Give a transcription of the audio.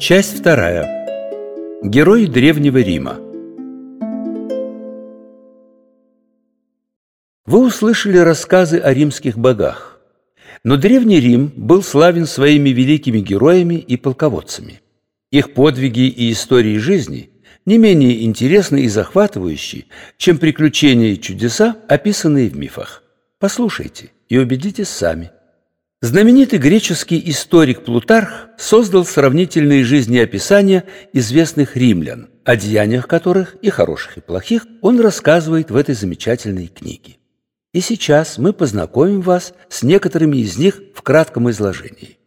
Часть вторая. Герой Древнего Рима. Вы услышали рассказы о римских богах. Но Древний Рим был славен своими великими героями и полководцами. Их подвиги и истории жизни не менее интересны и захватывающие, чем приключения и чудеса, описанные в мифах. Послушайте и убедитесь сами – Знаменитый греческий историк Плутарх создал сравнительные жизнеописания известных римлян, о деяниях которых, и хороших, и плохих, он рассказывает в этой замечательной книге. И сейчас мы познакомим вас с некоторыми из них в кратком изложении.